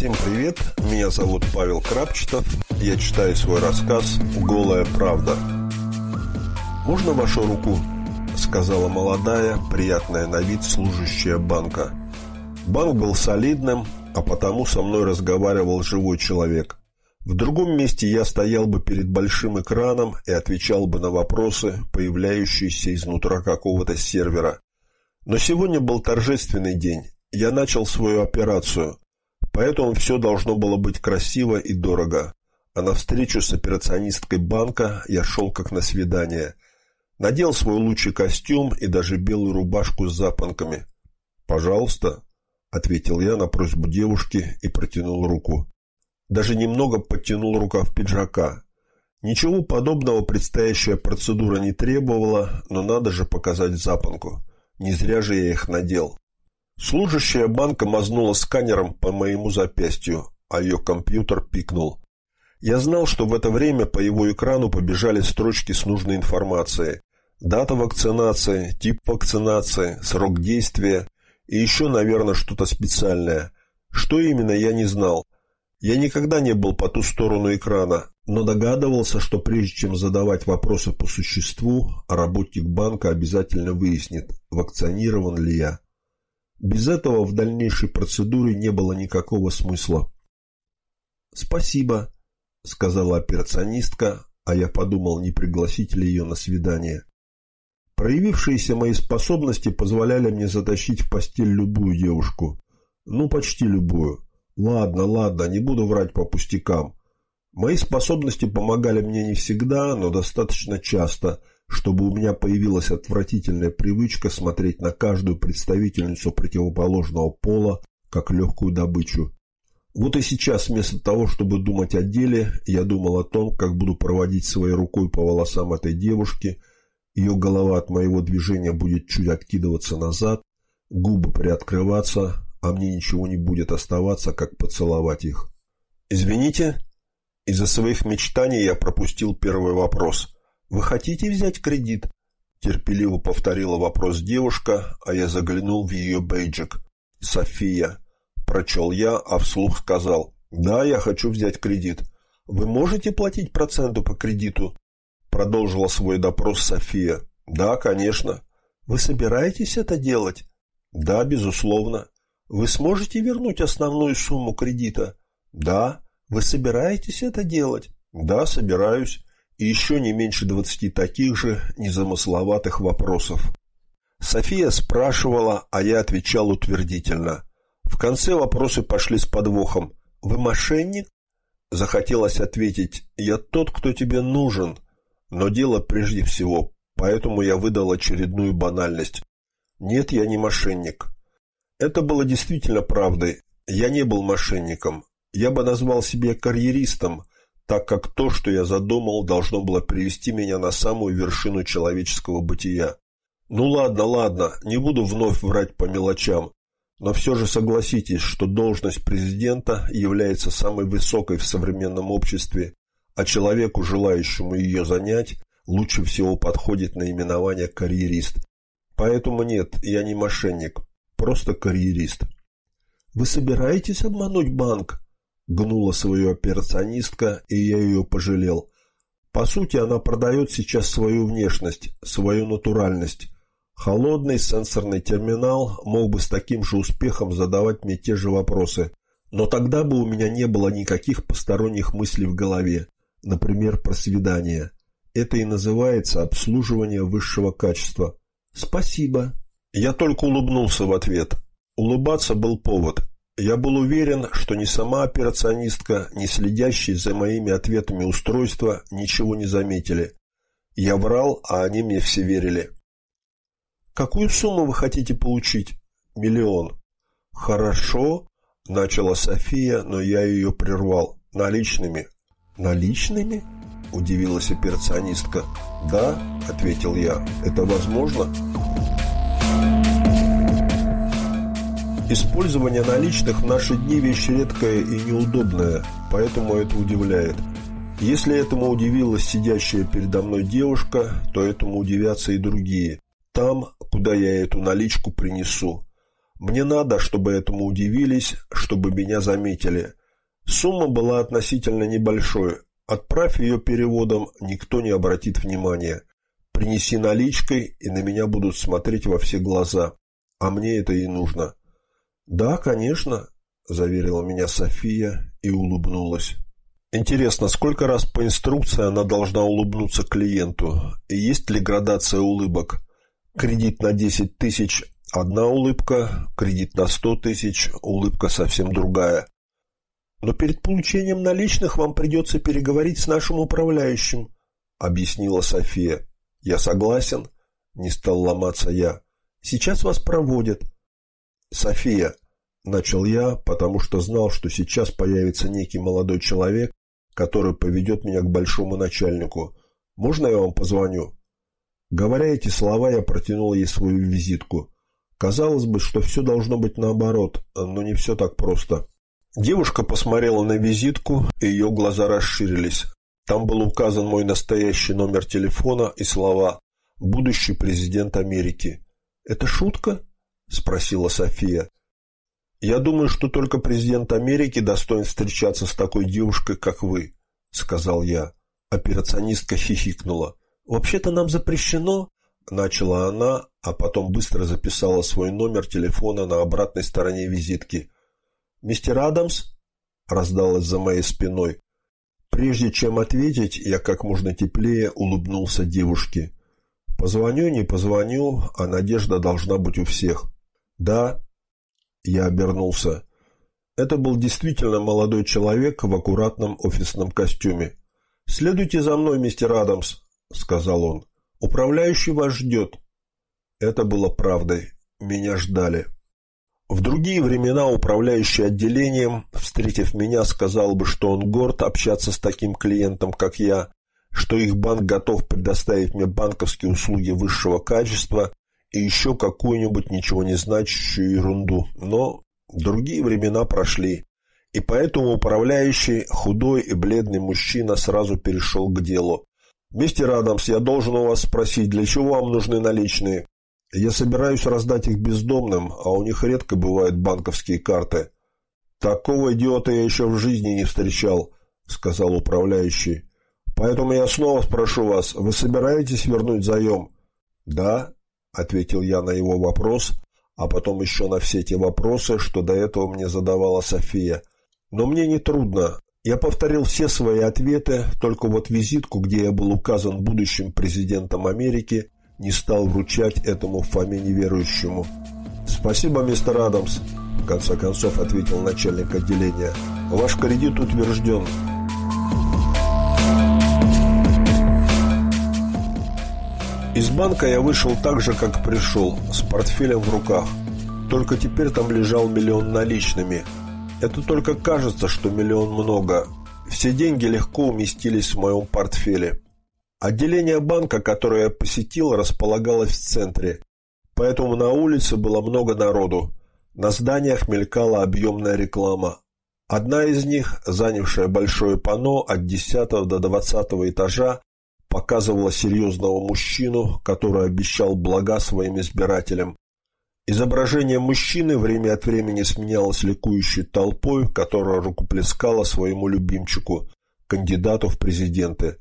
Всем привет, меня зовут Павел Крапчетов. Я читаю свой рассказ «Голая правда». «Можно вашу руку?» – сказала молодая, приятная на вид служащая банка. Банк был солидным, а потому со мной разговаривал живой человек. В другом месте я стоял бы перед большим экраном и отвечал бы на вопросы, появляющиеся изнутра какого-то сервера. Но сегодня был торжественный день. Я начал свою операцию, поэтому все должно было быть красиво и дорого. А на встречу с операционисткой банка я шел как на свидание. Надел свой лучший костюм и даже белую рубашку с запонками. «Пожалуйста», — ответил я на просьбу девушки и протянул руку даже немного подтянул рукав пиджака. Ничего подобного предстоящая процедура не требовала, но надо же показать запонку. Не зря же я их надел. Служащая банка мазнула сканером по моему запястью, а ее компьютер пикнул. Я знал, что в это время по его экрану побежали строчки с нужной информацией. Дата вакцинации, тип вакцинации, срок действия и еще, наверное, что-то специальное. Что именно, я не знал, я никогда не был по ту сторону экрана, но догадывался, что прежде чем задавать вопросы по существу, работник банка обязательно выяснит, вакцинирован ли я. Без этого в дальнейшей процедуре не было никакого смысла. «Спасибо», — сказала операционистка, а я подумал, не пригласить ли ее на свидание. Проявившиеся мои способности позволяли мне затащить в постель любую девушку. Ну, почти любую. Ладно, ладно, не буду врать по пустякам. Мои способности помогали мне не всегда, но достаточно часто, чтобы у меня появилась отвратительная привычка смотреть на каждую представительницу противоположного пола как легкую добычу. Вот и сейчас вместо того, чтобы думать о деле, я думал о том, как буду проводить своей рукой по волосам этой девушки, ее голова от моего движения будет чуть откидываться назад, губы приоткрываться, а мне ничего не будет оставаться, как поцеловать их. «Извините?» Из-за своих мечтаний я пропустил первый вопрос. «Вы хотите взять кредит?» Терпеливо повторила вопрос девушка, а я заглянул в ее бейджик. «София». Прочел я, а вслух сказал. «Да, я хочу взять кредит». «Вы можете платить проценты по кредиту?» Продолжила свой допрос София. «Да, конечно». «Вы собираетесь это делать?» «Да, безусловно». Вы сможете вернуть основную сумму кредита? Да. Вы собираетесь это делать? Да, собираюсь. И еще не меньше двадцати таких же незамысловатых вопросов. София спрашивала, а я отвечал утвердительно. В конце вопросы пошли с подвохом. «Вы мошенник?» Захотелось ответить «Я тот, кто тебе нужен». Но дело прежде всего, поэтому я выдал очередную банальность. «Нет, я не мошенник». Это было действительно правдой. Я не был мошенником. Я бы назвал себя карьеристом, так как то, что я задумал, должно было привести меня на самую вершину человеческого бытия. Ну ладно, ладно, не буду вновь врать по мелочам, но все же согласитесь, что должность президента является самой высокой в современном обществе, а человеку, желающему ее занять, лучше всего подходит наименование карьерист. Поэтому нет, я не мошенник, просто карьерист. «Вы собираетесь обмануть банк?» Гнула свою операционистка, и я ее пожалел. По сути, она продает сейчас свою внешность, свою натуральность. Холодный сенсорный терминал мог бы с таким же успехом задавать мне те же вопросы, но тогда бы у меня не было никаких посторонних мыслей в голове, например, про свидание. Это и называется обслуживание высшего качества. «Спасибо», я только улыбнулся в ответ. Улыбаться был повод. Я был уверен, что ни сама операционистка, ни следящие за моими ответами устройства ничего не заметили. Я врал, а они мне все верили. «Какую сумму вы хотите получить?» «Миллион». «Хорошо», – начала София, но я ее прервал. «Наличными». «Наличными?» – удивилась операционистка. «Да», – ответил я. «Это возможно?» Использование наличных в наши дни вещь редкая и неудобная, поэтому это удивляет. Если этому удивилась сидящая передо мной девушка, то этому удивятся и другие. Там, куда я эту наличку принесу. Мне надо, чтобы этому удивились, чтобы меня заметили. Сумма была относительно небольшой. Отправь ее переводом, никто не обратит внимания. Принеси наличкой, и на меня будут смотреть во все глаза. А мне это и нужно. Да, конечно, заверила меня София и улыбнулась. Интересно, сколько раз по инструкции она должна улыбнуться клиенту? И есть ли градация улыбок? Кредит на 10 тысяч – одна улыбка, кредит на 100 тысяч – улыбка совсем другая. Но перед получением наличных вам придется переговорить с нашим управляющим, объяснила София. Я согласен, не стал ломаться я. Сейчас вас проводят. София, начал я, потому что знал, что сейчас появится некий молодой человек, который поведет меня к большому начальнику. Можно я вам позвоню?» Говоря эти слова, я протянул ей свою визитку. Казалось бы, что все должно быть наоборот, но не все так просто. Девушка посмотрела на визитку, и ее глаза расширились. Там был указан мой настоящий номер телефона и слова «Будущий президент Америки». «Это шутка?» – спросила София. «Я думаю, что только президент Америки достоин встречаться с такой девушкой, как вы», — сказал я. Операционистка хихикнула. «Вообще-то нам запрещено», — начала она, а потом быстро записала свой номер телефона на обратной стороне визитки. «Мистер Адамс?» — раздалось за моей спиной. Прежде чем ответить, я как можно теплее улыбнулся девушке. «Позвоню, не позвоню, а надежда должна быть у всех». «Да», я обернулся. Это был действительно молодой человек в аккуратном офисном костюме. «Следуйте за мной, мистер Адамс», — сказал он. «Управляющий вас ждет». Это было правдой. Меня ждали. В другие времена управляющий отделением, встретив меня, сказал бы, что он горд общаться с таким клиентом, как я, что их банк готов предоставить мне банковские услуги высшего качества и еще какую-нибудь ничего не значащую ерунду. Но другие времена прошли, и поэтому управляющий, худой и бледный мужчина сразу перешел к делу. «Мистер Адамс, я должен у вас спросить, для чего вам нужны наличные? Я собираюсь раздать их бездомным, а у них редко бывают банковские карты». «Такого идиота я еще в жизни не встречал», — сказал управляющий. «Поэтому я снова спрошу вас, вы собираетесь вернуть заем?» «Да», – ответил я на его вопрос, а потом еще на все те вопросы, что до этого мне задавала София. Но мне не трудно. Я повторил все свои ответы, только вот визитку, где я был указан будущим президентом Америки, не стал вручать этому Фоме неверующему. «Спасибо, мистер Адамс», – в конце концов ответил начальник отделения. «Ваш кредит утвержден». Из банка я вышел так же, как пришел, с портфелем в руках. Только теперь там лежал миллион наличными. Это только кажется, что миллион много. Все деньги легко уместились в моем портфеле. Отделение банка, которое я посетил, располагалось в центре. Поэтому на улице было много народу. На зданиях мелькала объемная реклама. Одна из них, занявшая большое панно от 10 до 20 этажа, показывала серьезного мужчину, который обещал блага своим избирателям. Изображение мужчины время от времени сменялось ликующей толпой, которая рукоплескала своему любимчику, кандидату в президенты.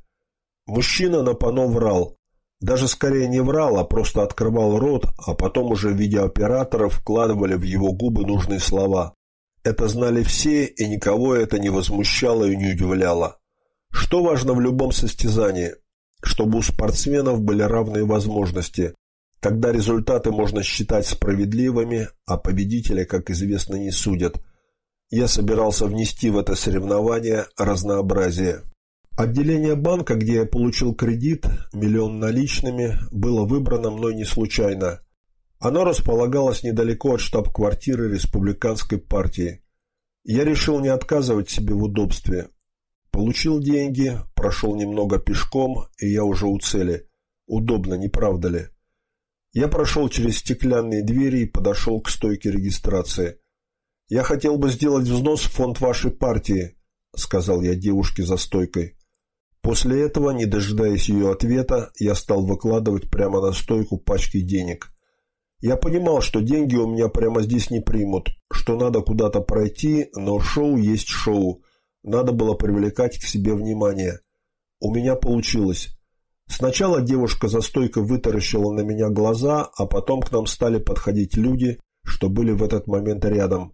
Мужчина на пано врал. Даже скорее не врал, а просто открывал рот, а потом уже видеооператоров вкладывали в его губы нужные слова. Это знали все, и никого это не возмущало и не удивляло. Что важно в любом состязании? Чтобы у спортсменов были равные возможности. Тогда результаты можно считать справедливыми, а победителя, как известно, не судят. Я собирался внести в это соревнование разнообразие. Отделение банка, где я получил кредит, миллион наличными, было выбрано мной не случайно. Оно располагалось недалеко от штаб-квартиры республиканской партии. Я решил не отказывать себе в удобстве. Получил деньги, прошел немного пешком, и я уже у цели. Удобно, не правда ли? Я прошел через стеклянные двери и подошел к стойке регистрации. «Я хотел бы сделать взнос в фонд вашей партии», — сказал я девушке за стойкой. После этого, не дожидаясь ее ответа, я стал выкладывать прямо на стойку пачки денег. Я понимал, что деньги у меня прямо здесь не примут, что надо куда-то пройти, но шоу есть шоу. Надо было привлекать к себе внимание. У меня получилось. Сначала девушка за стойкой вытаращила на меня глаза, а потом к нам стали подходить люди, что были в этот момент рядом.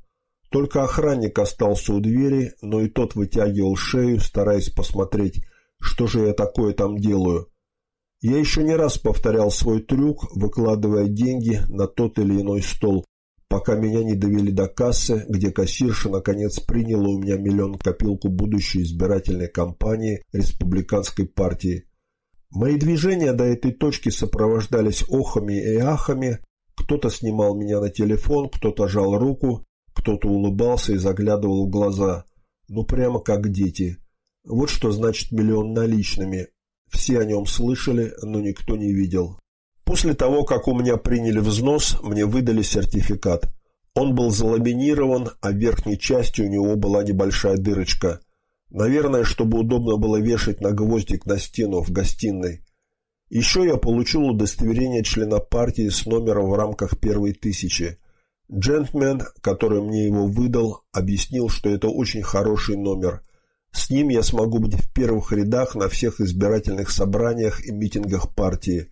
Только охранник остался у двери, но и тот вытягивал шею, стараясь посмотреть, что же я такое там делаю. Я еще не раз повторял свой трюк, выкладывая деньги на тот или иной стол, пока меня не довели до кассы, где кассирша наконец приняла у меня миллион копилку будущей избирательной кампании республиканской партии. Мои движения до этой точки сопровождались охами и ахами, кто-то снимал меня на телефон, кто-то жал руку, кто-то улыбался и заглядывал в глаза. Ну прямо как дети. Вот что значит миллион наличными. Все о нем слышали, но никто не видел. После того, как у меня приняли взнос, мне выдали сертификат. Он был заламинирован, а в верхней части у него была небольшая дырочка. Наверное, чтобы удобно было вешать на гвоздик на стену в гостиной. Еще я получил удостоверение члена партии с номером в рамках первой тысячи. Джентльмен, который мне его выдал, объяснил, что это очень хороший номер. С ним я смогу быть в первых рядах на всех избирательных собраниях и митингах партии.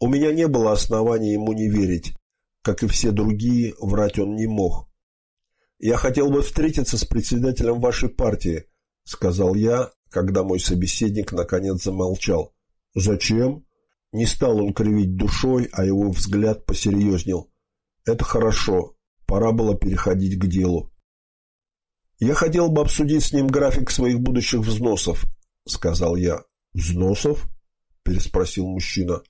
У меня не было оснований ему не верить. Как и все другие, врать он не мог. «Я хотел бы встретиться с председателем вашей партии», сказал я, когда мой собеседник наконец замолчал. «Зачем?» Не стал он кривить душой, а его взгляд посерьезнел. «Это хорошо. Пора было переходить к делу». «Я хотел бы обсудить с ним график своих будущих взносов», — сказал я. «Взносов?» — переспросил мужчина.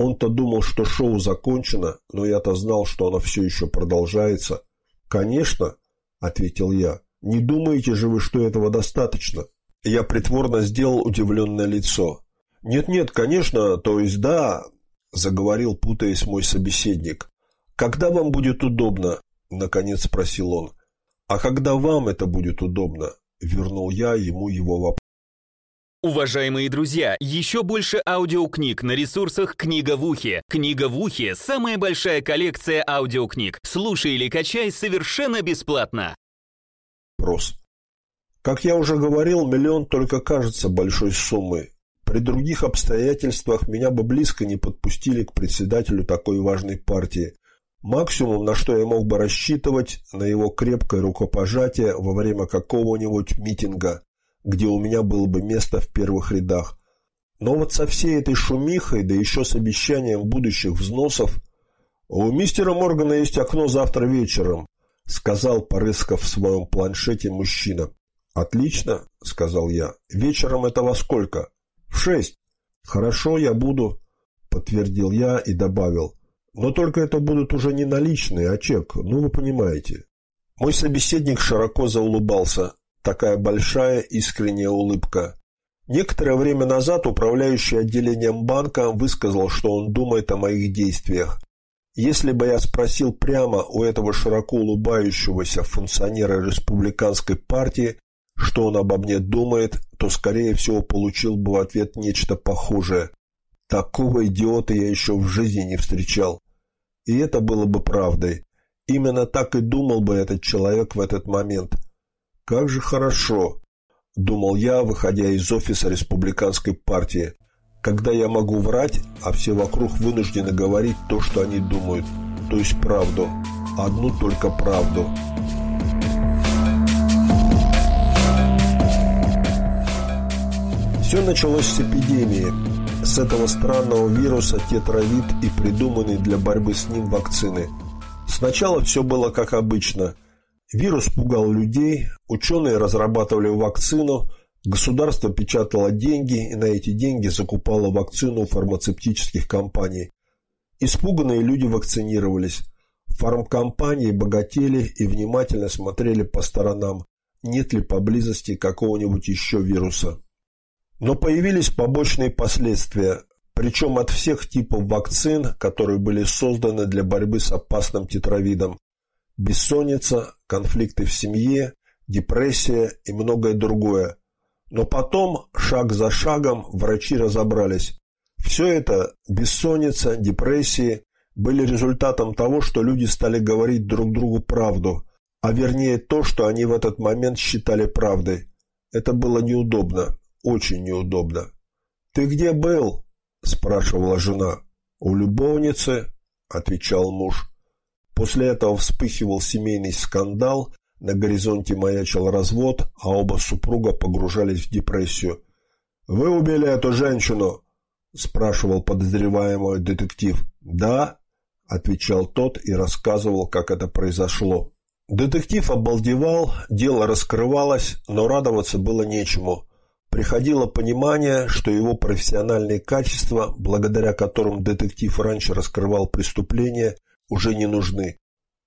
Он-то думал, что шоу закончено, но я-то знал, что оно все еще продолжается. «Конечно», — ответил я. Не думаете же вы, что этого достаточно? Я притворно сделал удивленное лицо. Нет-нет, конечно, то есть да, заговорил, путаясь мой собеседник. Когда вам будет удобно? Наконец спросил он. А когда вам это будет удобно? Вернул я ему его вопрос. Уважаемые друзья, еще больше аудиокниг на ресурсах «Книга в ухе». «Книга в ухе» — самая большая коллекция аудиокниг. Слушай или качай совершенно бесплатно вопрос. Как я уже говорил, миллион только кажется большой суммой. При других обстоятельствах меня бы близко не подпустили к председателю такой важной партии. Максимум, на что я мог бы рассчитывать, на его крепкое рукопожатие во время какого-нибудь митинга, где у меня было бы место в первых рядах. Но вот со всей этой шумихой, да еще с обещанием будущих взносов, у мистера Моргана есть окно завтра вечером, сказал, порыскав в своем планшете мужчина. «Отлично», — сказал я. «Вечером это во сколько?» «В шесть». «Хорошо, я буду», — подтвердил я и добавил. «Но только это будут уже не наличные, а чек, ну вы понимаете». Мой собеседник широко заулыбался. Такая большая искренняя улыбка. Некоторое время назад управляющий отделением банка высказал, что он думает о моих действиях. Если бы я спросил прямо у этого широко улыбающегося функционера республиканской партии, что он обо мне думает, то, скорее всего, получил бы в ответ нечто похожее. Такого идиота я еще в жизни не встречал. И это было бы правдой. Именно так и думал бы этот человек в этот момент. Как же хорошо, думал я, выходя из офиса республиканской партии когда я могу врать, а все вокруг вынуждены говорить то, что они думают, то есть правду, одну только правду. Все началось с эпидемии, с этого странного вируса тетравид и придуманной для борьбы с ним вакцины. Сначала все было как обычно. Вирус пугал людей, ученые разрабатывали вакцину – Государство печатало деньги и на эти деньги закупало вакцину фармацевтических компаний. Испуганные люди вакцинировались. Фармкомпании богатели и внимательно смотрели по сторонам, нет ли поблизости какого-нибудь еще вируса. Но появились побочные последствия, причем от всех типов вакцин, которые были созданы для борьбы с опасным тетравидом. Бессонница, конфликты в семье, депрессия и многое другое – но потом, шаг за шагом, врачи разобрались. Все это – бессонница, депрессии, были результатом того, что люди стали говорить друг другу правду, а вернее то, что они в этот момент считали правдой. Это было неудобно, очень неудобно. «Ты где был?» – спрашивала жена. «У любовницы», – отвечал муж. После этого вспыхивал семейный скандал, на горизонте маячил развод, а оба супруга погружались в депрессию. «Вы убили эту женщину?» – спрашивал подозреваемый детектив. «Да», – отвечал тот и рассказывал, как это произошло. Детектив обалдевал, дело раскрывалось, но радоваться было нечему. Приходило понимание, что его профессиональные качества, благодаря которым детектив раньше раскрывал преступления, уже не нужны.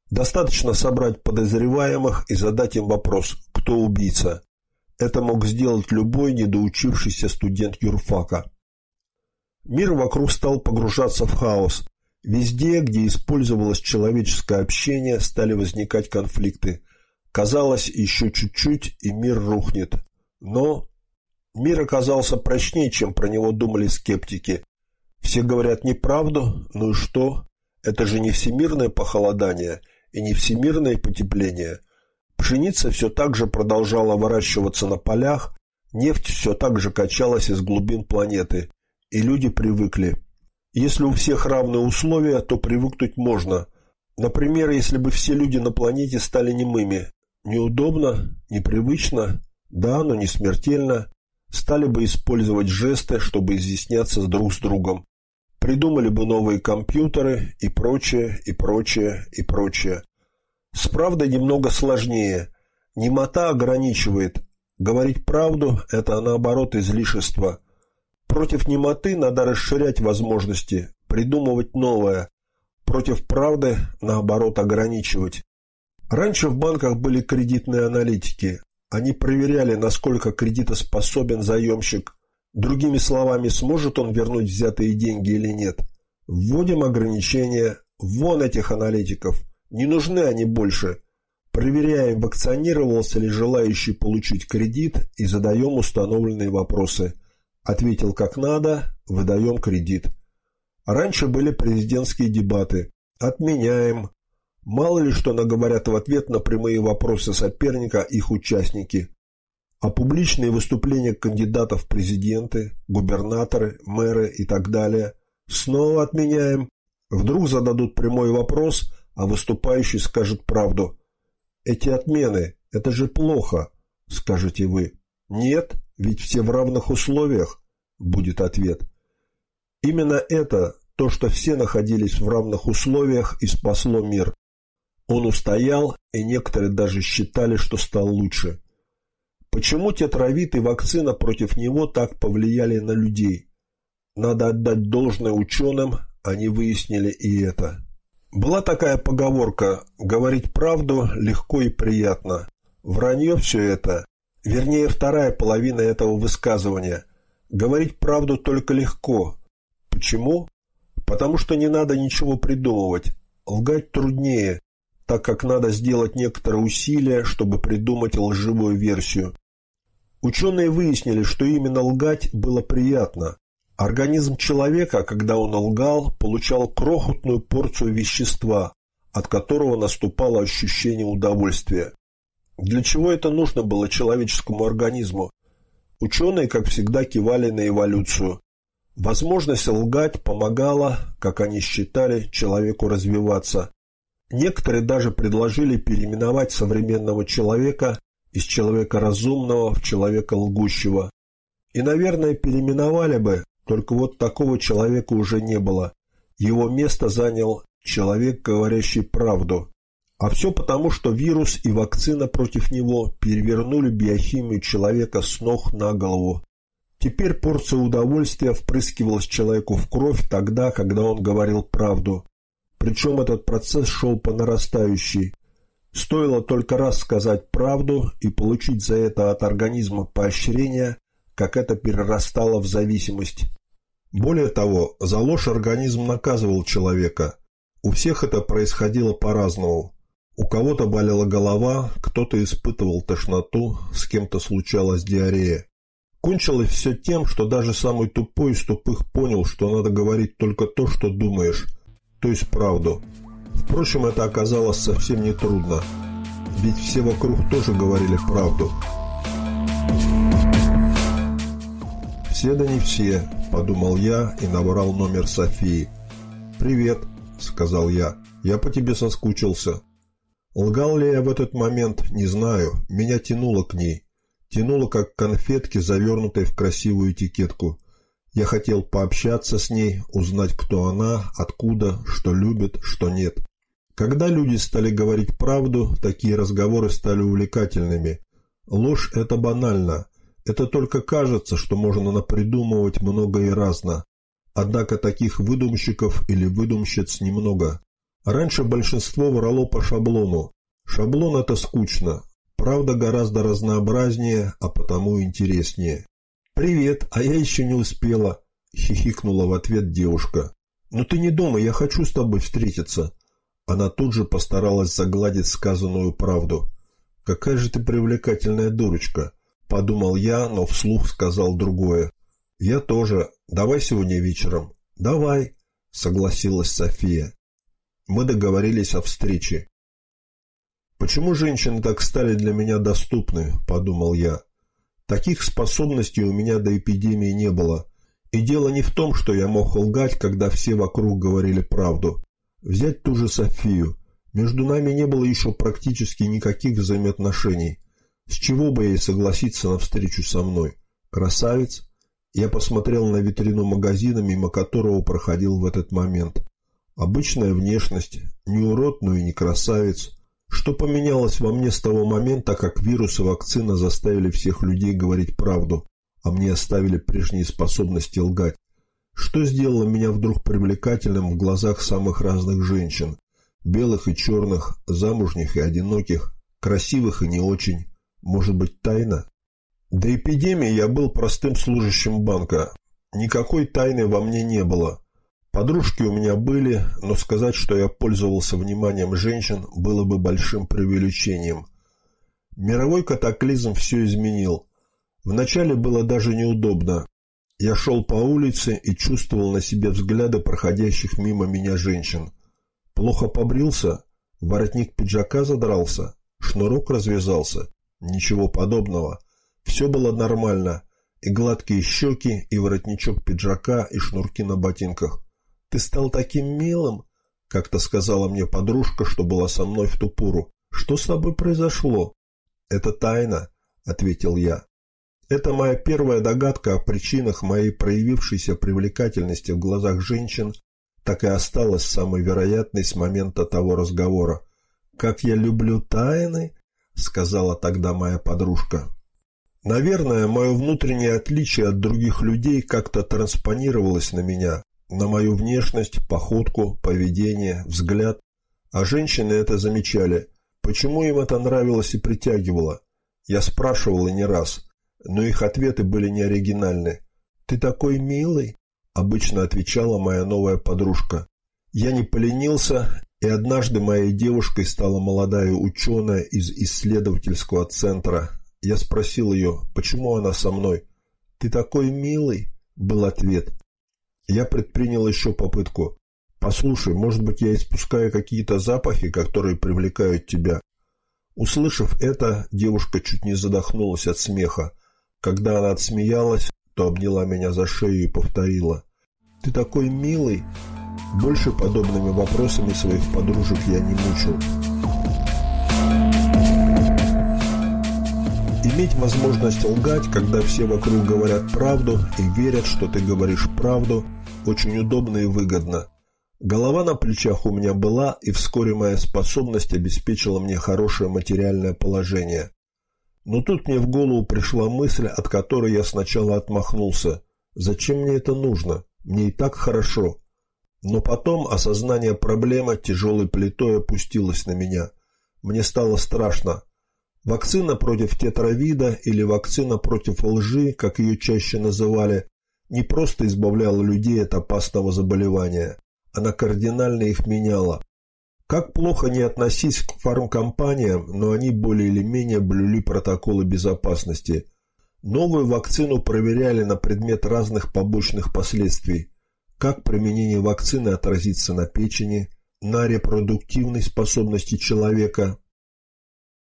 Достаточно собрать подозреваемых и задать им вопрос, кто убийца. Это мог сделать любой недоучившийся студент юрфака. Мир вокруг стал погружаться в хаос. Везде, где использовалось человеческое общение, стали возникать конфликты. Казалось, еще чуть-чуть, и мир рухнет. Но мир оказался прочнее, чем про него думали скептики. Все говорят неправду, ну и что? Это же не всемирное похолодание и не всемирное потепление. Пшеница все так же продолжала выращиваться на полях, нефть все так же качалась из глубин планеты, и люди привыкли. Если у всех равные условия, то привыкнуть можно. Например, если бы все люди на планете стали немыми. Неудобно, непривычно, да, но не смертельно. Стали бы использовать жесты, чтобы изъясняться друг с другом придумали бы новые компьютеры и прочее, и прочее, и прочее. С правдой немного сложнее. Немота ограничивает. Говорить правду – это, наоборот, излишество. Против немоты надо расширять возможности, придумывать новое. Против правды, наоборот, ограничивать. Раньше в банках были кредитные аналитики. Они проверяли, насколько кредитоспособен заемщик – Другими словами, сможет он вернуть взятые деньги или нет? Вводим ограничения. Вон этих аналитиков. Не нужны они больше. Проверяем, вакцинировался ли желающий получить кредит и задаем установленные вопросы. Ответил как надо, выдаем кредит. Раньше были президентские дебаты. Отменяем. Мало ли что наговорят в ответ на прямые вопросы соперника их участники а публичные выступления кандидатов в президенты, губернаторы, мэры и так далее снова отменяем. Вдруг зададут прямой вопрос, а выступающий скажет правду. Эти отмены – это же плохо, скажете вы. Нет, ведь все в равных условиях, будет ответ. Именно это, то, что все находились в равных условиях и спасло мир. Он устоял, и некоторые даже считали, что стал лучше. Почему тетравид и вакцина против него так повлияли на людей? Надо отдать должное ученым, они выяснили и это. Была такая поговорка «говорить правду легко и приятно». Вранье все это, вернее вторая половина этого высказывания. Говорить правду только легко. Почему? Потому что не надо ничего придумывать. Лгать труднее, так как надо сделать некоторые усилия, чтобы придумать лживую версию. Ученые выяснили, что именно лгать было приятно. Организм человека, когда он лгал, получал крохотную порцию вещества, от которого наступало ощущение удовольствия. Для чего это нужно было человеческому организму? Ученые, как всегда, кивали на эволюцию. Возможность лгать помогала, как они считали, человеку развиваться. Некоторые даже предложили переименовать современного человека из человека разумного в человека лгущего. И, наверное, переименовали бы, только вот такого человека уже не было. Его место занял человек, говорящий правду. А все потому, что вирус и вакцина против него перевернули биохимию человека с ног на голову. Теперь порция удовольствия впрыскивалась человеку в кровь тогда, когда он говорил правду. Причем этот процесс шел по нарастающей. Стоило только раз сказать правду и получить за это от организма поощрение, как это перерастало в зависимость. Более того, за ложь организм наказывал человека. У всех это происходило по-разному. У кого-то болела голова, кто-то испытывал тошноту, с кем-то случалась диарея. Кончилось все тем, что даже самый тупой из тупых понял, что надо говорить только то, что думаешь. то есть правду. Впрочем, это оказалось совсем не трудно, ведь все вокруг тоже говорили правду. «Все да не все», – подумал я и набрал номер Софии. «Привет», – сказал я, – «я по тебе соскучился». Лгал ли я в этот момент, не знаю, меня тянуло к ней. Тянуло, как конфетки, завернутой в красивую этикетку. Я хотел пообщаться с ней, узнать, кто она, откуда, что любит, что нет. Когда люди стали говорить правду, такие разговоры стали увлекательными. Ложь – это банально. Это только кажется, что можно напридумывать много и разно. Однако таких выдумщиков или выдумщиц немного. Раньше большинство врало по шаблону. Шаблон – это скучно. Правда гораздо разнообразнее, а потому интереснее. «Привет, а я еще не успела», – хихикнула в ответ девушка. «Ну ты не думай, я хочу с тобой встретиться». Она тут же постаралась загладить сказанную правду. «Какая же ты привлекательная дурочка», – подумал я, но вслух сказал другое. «Я тоже. Давай сегодня вечером». «Давай», – согласилась София. Мы договорились о встрече. «Почему женщины так стали для меня доступны?» – подумал я. Таких способностей у меня до эпидемии не было. И дело не в том, что я мог лгать, когда все вокруг говорили правду. Взять ту же Софию. Между нами не было еще практически никаких взаимоотношений. С чего бы ей согласиться на встречу со мной? Красавец? Я посмотрел на витрину магазина, мимо которого проходил в этот момент. Обычная внешность, не урод, но и не красавец. Что поменялось во мне с того момента, как вирус и вакцина заставили всех людей говорить правду, а мне оставили прежние способности лгать? Что сделало меня вдруг привлекательным в глазах самых разных женщин? Белых и черных, замужних и одиноких, красивых и не очень. Может быть, тайна? До эпидемии я был простым служащим банка. Никакой тайны во мне не было. Подружки у меня были, но сказать, что я пользовался вниманием женщин, было бы большим преувеличением. Мировой катаклизм все изменил. Вначале было даже неудобно. Я шел по улице и чувствовал на себе взгляды проходящих мимо меня женщин. Плохо побрился, воротник пиджака задрался, шнурок развязался. Ничего подобного. Все было нормально. И гладкие щеки, и воротничок пиджака, и шнурки на ботинках. «Ты стал таким милым», — как-то сказала мне подружка, что была со мной в ту пору. «Что с тобой произошло?» «Это тайна», — ответил я. Это моя первая догадка о причинах моей проявившейся привлекательности в глазах женщин так и осталась самой вероятной с момента того разговора. «Как я люблю тайны», — сказала тогда моя подружка. Наверное, мое внутреннее отличие от других людей как-то транспонировалось на меня, на мою внешность, походку, поведение, взгляд. А женщины это замечали. Почему им это нравилось и притягивало? Я спрашивал и не раз, но их ответы были неоригинальны. «Ты такой милый», — обычно отвечала моя новая подружка. Я не поленился, и однажды моей девушкой стала молодая ученая из исследовательского центра. Я спросил ее, почему она со мной. «Ты такой милый», — был ответ. Я предпринял еще попытку. «Послушай, может быть, я испускаю какие-то запахи, которые привлекают тебя?» Услышав это, девушка чуть не задохнулась от смеха. Когда она отсмеялась, то обняла меня за шею и повторила. «Ты такой милый!» Больше подобными вопросами своих подружек я не мучил. Иметь возможность лгать, когда все вокруг говорят правду и верят, что ты говоришь правду, очень удобно и выгодно. Голова на плечах у меня была, и вскоре моя способность обеспечила мне хорошее материальное положение. Но тут мне в голову пришла мысль, от которой я сначала отмахнулся. Зачем мне это нужно? Мне и так хорошо. Но потом осознание проблемы тяжелой плитой опустилось на меня. Мне стало страшно. Вакцина против тетравида или вакцина против лжи, как ее чаще называли, не просто избавляла людей от опасного заболевания, она кардинально их меняла. Как плохо не относись к фармкомпаниям, но они более или менее блюли протоколы безопасности. Новую вакцину проверяли на предмет разных побочных последствий. как применение вакцины отразится на печени, на репродуктивной способности человека.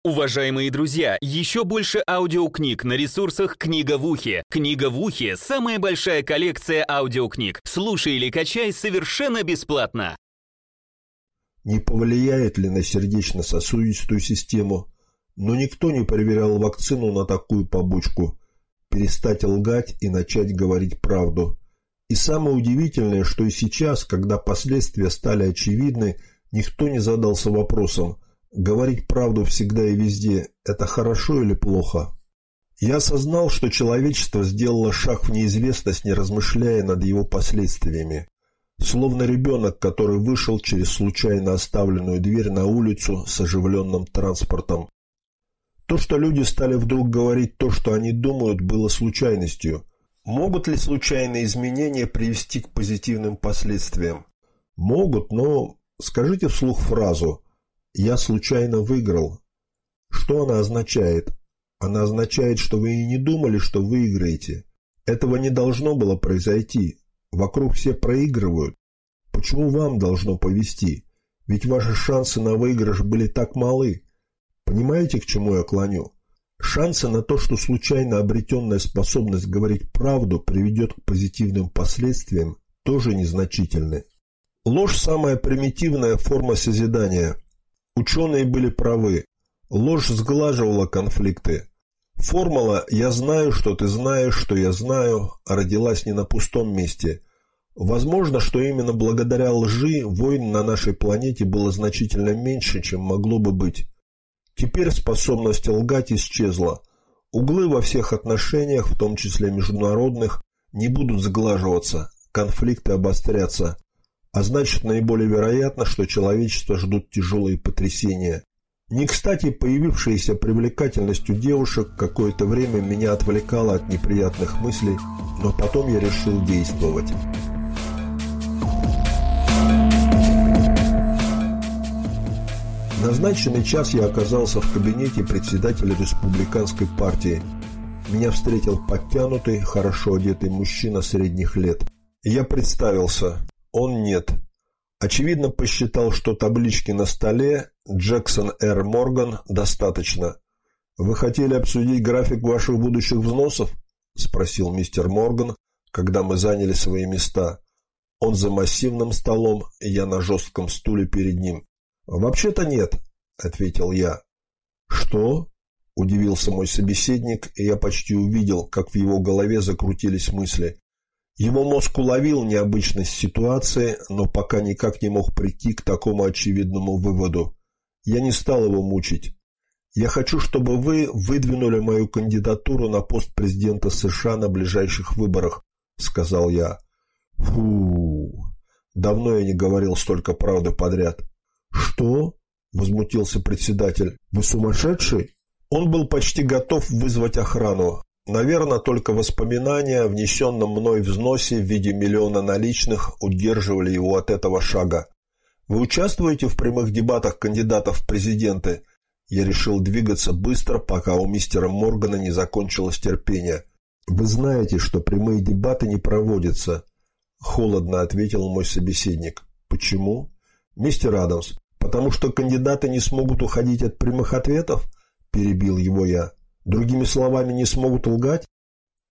Уважаемые друзья, еще больше аудиокниг на ресурсах «Книга в ухе». «Книга в ухе» — самая большая коллекция аудиокниг. Слушай или качай совершенно бесплатно. Не повлияет ли на сердечно-сосудистую систему? Но никто не проверял вакцину на такую побочку. Перестать лгать и начать говорить правду. И самое удивительное, что и сейчас, когда последствия стали очевидны, никто не задался вопросом, говорить правду всегда и везде – это хорошо или плохо? Я осознал, что человечество сделало шаг в неизвестность, не размышляя над его последствиями. Словно ребенок, который вышел через случайно оставленную дверь на улицу с оживленным транспортом. То, что люди стали вдруг говорить то, что они думают, было случайностью. Могут ли случайные изменения привести к позитивным последствиям? Могут, но скажите вслух фразу «Я случайно выиграл». Что она означает? Она означает, что вы и не думали, что выиграете. Этого не должно было произойти. Вокруг все проигрывают. Почему вам должно повести? Ведь ваши шансы на выигрыш были так малы. Понимаете, к чему я клоню? Шансы на то, что случайно обретенная способность говорить правду приведет к позитивным последствиям, тоже незначительны. Ложь – самая примитивная форма созидания. Ученые были правы. Ложь сглаживала конфликты. Формула «я знаю, что ты знаешь, что я знаю» родилась не на пустом месте. Возможно, что именно благодаря лжи войн на нашей планете было значительно меньше, чем могло бы быть. Теперь способность лгать исчезла. Углы во всех отношениях, в том числе международных, не будут сглаживаться, конфликты обострятся. А значит, наиболее вероятно, что человечество ждут тяжелые потрясения. Не кстати появившаяся привлекательность у девушек какое-то время меня отвлекала от неприятных мыслей, но потом я решил действовать. назначенный час я оказался в кабинете председателя республиканской партии. Меня встретил подтянутый, хорошо одетый мужчина средних лет. Я представился. Он нет. Очевидно, посчитал, что таблички на столе «Джексон Р. Морган» достаточно. «Вы хотели обсудить график ваших будущих взносов?» – спросил мистер Морган, когда мы заняли свои места. Он за массивным столом, я на жестком стуле перед ним. «Вообще-то нет», — ответил я. «Что?» — удивился мой собеседник, и я почти увидел, как в его голове закрутились мысли. Его мозг уловил необычность ситуации, но пока никак не мог прийти к такому очевидному выводу. Я не стал его мучить. «Я хочу, чтобы вы выдвинули мою кандидатуру на пост президента США на ближайших выборах», — сказал я. «Фу, давно я не говорил столько правды подряд». «Что?» – возмутился председатель. «Вы сумасшедший?» Он был почти готов вызвать охрану. Наверное, только воспоминания о внесенном мной взносе в виде миллиона наличных удерживали его от этого шага. «Вы участвуете в прямых дебатах кандидатов в президенты?» Я решил двигаться быстро, пока у мистера Моргана не закончилось терпение. «Вы знаете, что прямые дебаты не проводятся», – холодно ответил мой собеседник. «Почему?» «Мистер Адамс, потому что кандидаты не смогут уходить от прямых ответов?» – перебил его я. «Другими словами, не смогут лгать?»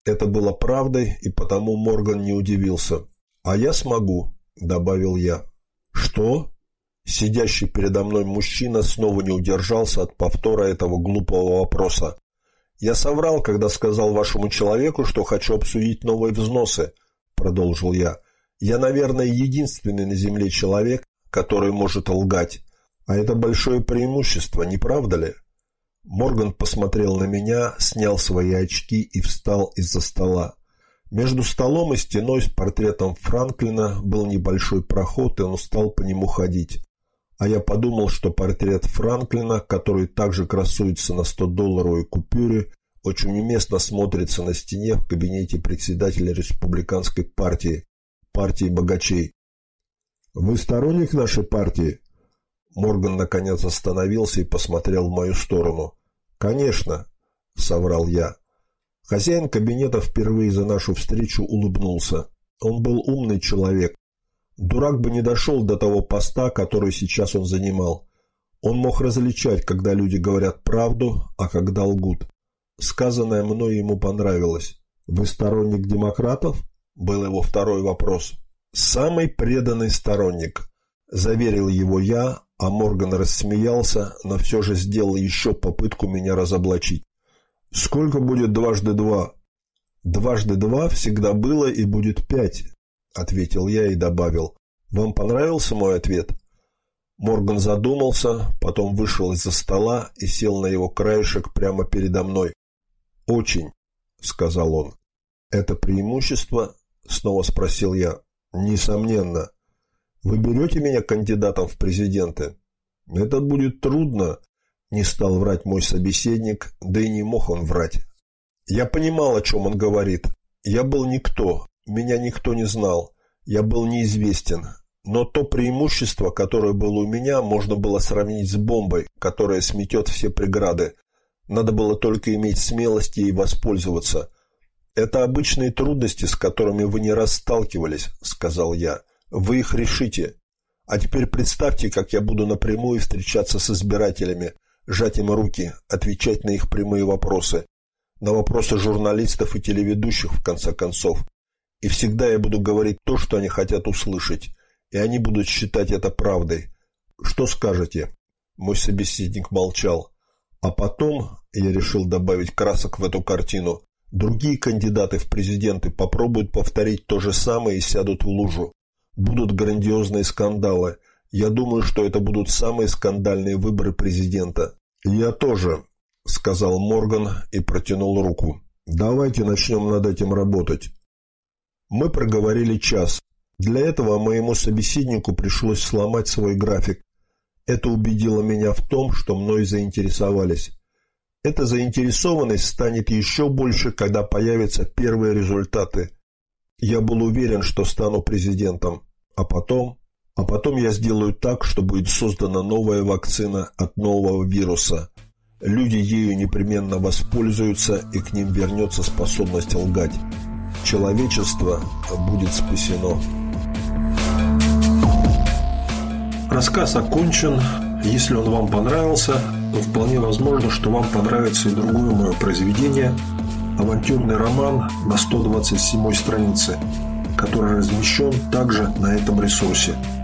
Это было правдой, и потому Морган не удивился. «А я смогу», – добавил я. «Что?» Сидящий передо мной мужчина снова не удержался от повтора этого глупого вопроса. «Я соврал, когда сказал вашему человеку, что хочу обсудить новые взносы», – продолжил я. «Я, наверное, единственный на Земле человек, который может лгать. А это большое преимущество, не правда ли? Морган посмотрел на меня, снял свои очки и встал из-за стола. Между столом и стеной с портретом Франклина был небольшой проход, и он стал по нему ходить. А я подумал, что портрет Франклина, который также красуется на 100-долларовой купюре, очень уместно смотрится на стене в кабинете председателя республиканской партии, партии богачей. «Вы сторонник нашей партии?» Морган наконец остановился и посмотрел в мою сторону. «Конечно», — соврал я. Хозяин кабинета впервые за нашу встречу улыбнулся. Он был умный человек. Дурак бы не дошел до того поста, который сейчас он занимал. Он мог различать, когда люди говорят правду, а когда лгут. Сказанное мной ему понравилось. «Вы сторонник демократов?» – был его второй вопрос. «Самый преданный сторонник», – заверил его я, а Морган рассмеялся, но все же сделал еще попытку меня разоблачить. «Сколько будет дважды два?» «Дважды два всегда было и будет пять», — ответил я и добавил. «Вам понравился мой ответ?» Морган задумался, потом вышел из-за стола и сел на его краешек прямо передо мной. «Очень», — сказал он. «Это преимущество?» — снова спросил я. «Несомненно. Вы берете меня кандидатом в президенты?» «Это будет трудно», — не стал врать мой собеседник, да и не мог он врать. Я понимал, о чем он говорит. Я был никто, меня никто не знал, я был неизвестен. Но то преимущество, которое было у меня, можно было сравнить с бомбой, которая сметет все преграды. Надо было только иметь смелость ей воспользоваться. «Это обычные трудности, с которыми вы не раз сталкивались», — сказал я. «Вы их решите. А теперь представьте, как я буду напрямую встречаться с избирателями, жать им руки, отвечать на их прямые вопросы на вопросы журналистов и телеведущих, в конце концов. И всегда я буду говорить то, что они хотят услышать, и они будут считать это правдой. Что скажете?» Мой собеседник молчал. А потом, я решил добавить красок в эту картину, другие кандидаты в президенты попробуют повторить то же самое и сядут в лужу. Будут грандиозные скандалы. Я думаю, что это будут самые скандальные выборы президента. Я тоже, — сказал Морган и протянул руку. «Давайте начнем над этим работать». Мы проговорили час. Для этого моему собеседнику пришлось сломать свой график. Это убедило меня в том, что мной заинтересовались. Эта заинтересованность станет еще больше, когда появятся первые результаты. Я был уверен, что стану президентом. А потом... А потом я сделаю так, что будет создана новая вакцина от нового вируса – Люди ею непременно воспользуются, и к ним вернется способность лгать. Человечество будет спасено. Рассказ окончен. Если он вам понравился, то вполне возможно, что вам понравится и другое мое произведение «Авантюрный роман» на 127 странице, который размещен также на этом ресурсе –